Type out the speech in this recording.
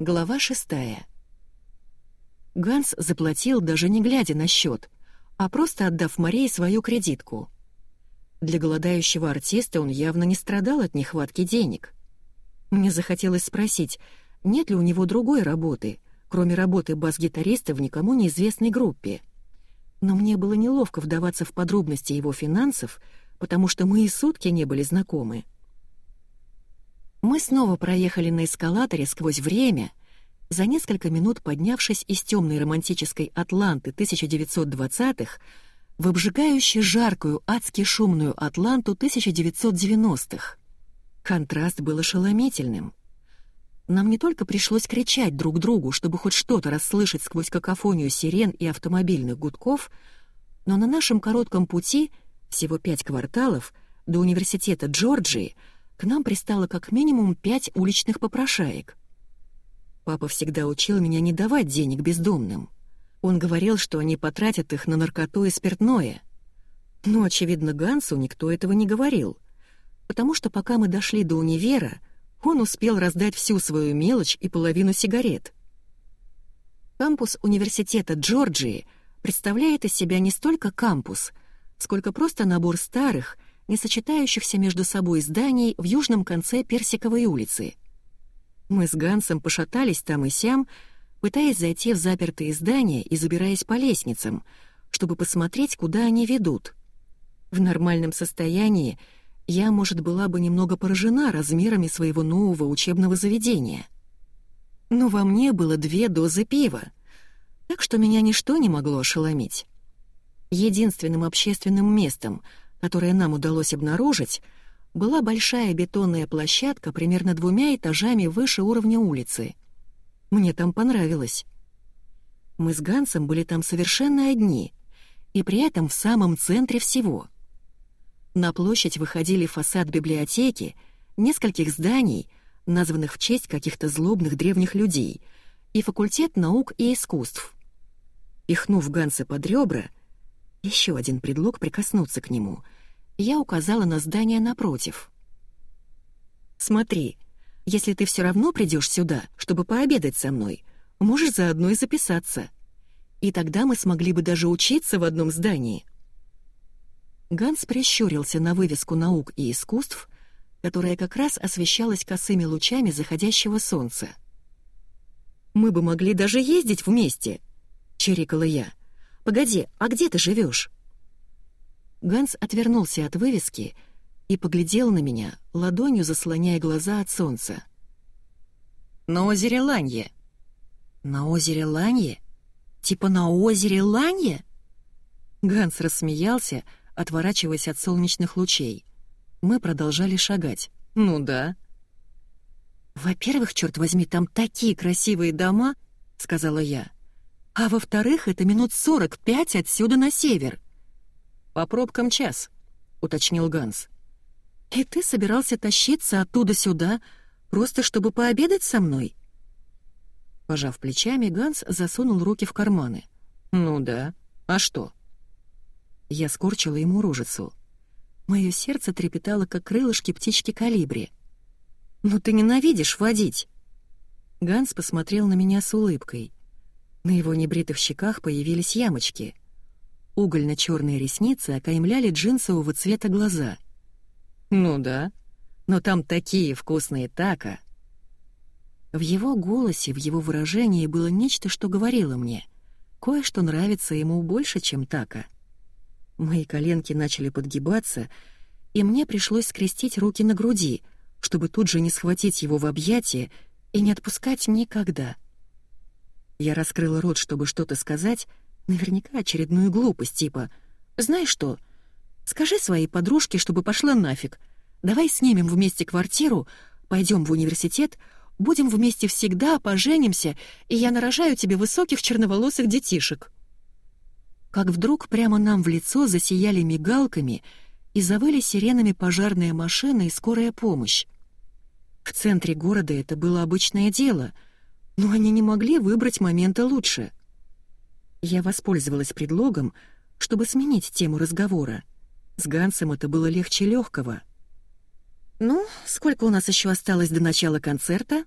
Глава шестая. Ганс заплатил, даже не глядя на счет, а просто отдав Марии свою кредитку. Для голодающего артиста он явно не страдал от нехватки денег. Мне захотелось спросить, нет ли у него другой работы, кроме работы бас-гитариста в никому неизвестной группе. Но мне было неловко вдаваться в подробности его финансов, потому что мы и сутки не были знакомы. Мы снова проехали на эскалаторе сквозь время, за несколько минут поднявшись из темной романтической Атланты 1920-х в обжигающе жаркую, адски шумную Атланту 1990-х. Контраст был ошеломительным. Нам не только пришлось кричать друг другу, чтобы хоть что-то расслышать сквозь какофонию сирен и автомобильных гудков, но на нашем коротком пути, всего пять кварталов, до университета Джорджии — к нам пристало как минимум пять уличных попрошаек. Папа всегда учил меня не давать денег бездомным. Он говорил, что они потратят их на наркоту и спиртное. Но, очевидно, Гансу никто этого не говорил, потому что пока мы дошли до универа, он успел раздать всю свою мелочь и половину сигарет. Кампус университета Джорджии представляет из себя не столько кампус, сколько просто набор старых — не сочетающихся между собой зданий в южном конце Персиковой улицы. Мы с Гансом пошатались там и сям, пытаясь зайти в запертые здания и забираясь по лестницам, чтобы посмотреть, куда они ведут. В нормальном состоянии я, может, была бы немного поражена размерами своего нового учебного заведения. Но во мне было две дозы пива, так что меня ничто не могло ошеломить. Единственным общественным местом — которое нам удалось обнаружить, была большая бетонная площадка примерно двумя этажами выше уровня улицы. Мне там понравилось. Мы с Гансом были там совершенно одни, и при этом в самом центре всего. На площадь выходили фасад библиотеки, нескольких зданий, названных в честь каких-то злобных древних людей, и факультет наук и искусств. Пихнув Ганса под ребра, еще один предлог прикоснуться к нему. Я указала на здание напротив. «Смотри, если ты все равно придешь сюда, чтобы пообедать со мной, можешь заодно и записаться. И тогда мы смогли бы даже учиться в одном здании». Ганс прищурился на вывеску наук и искусств, которая как раз освещалась косыми лучами заходящего солнца. «Мы бы могли даже ездить вместе», — чирикала я. Погоди, а где ты живешь? Ганс отвернулся от вывески и поглядел на меня, ладонью заслоняя глаза от солнца. «На озере Ланье». «На озере Ланье? Типа на озере Ланье?» Ганс рассмеялся, отворачиваясь от солнечных лучей. Мы продолжали шагать. «Ну да». «Во-первых, черт возьми, там такие красивые дома», — сказала я. А во-вторых, это минут сорок пять отсюда на север. По пробкам час, уточнил Ганс. И ты собирался тащиться оттуда сюда, просто чтобы пообедать со мной? Пожав плечами, Ганс засунул руки в карманы. Ну да. А что? Я скорчила ему рожицу. Мое сердце трепетало, как крылышки птички калибри. «Ну ты ненавидишь водить!» Ганс посмотрел на меня с улыбкой. На его небритых щеках появились ямочки. Угольно-черные ресницы окаймляли джинсового цвета глаза. «Ну да, но там такие вкусные тако!» В его голосе, в его выражении было нечто, что говорило мне. Кое-что нравится ему больше, чем тако. Мои коленки начали подгибаться, и мне пришлось скрестить руки на груди, чтобы тут же не схватить его в объятия и не отпускать никогда. Я раскрыла рот, чтобы что-то сказать, наверняка очередную глупость, типа «Знаешь что? Скажи своей подружке, чтобы пошла нафиг. Давай снимем вместе квартиру, пойдем в университет, будем вместе всегда, поженимся, и я нарожаю тебе высоких черноволосых детишек». Как вдруг прямо нам в лицо засияли мигалками и завыли сиренами пожарная машина и скорая помощь. В центре города это было обычное дело — но они не могли выбрать момента лучше. Я воспользовалась предлогом, чтобы сменить тему разговора. С Гансом это было легче легкого. «Ну, сколько у нас еще осталось до начала концерта?»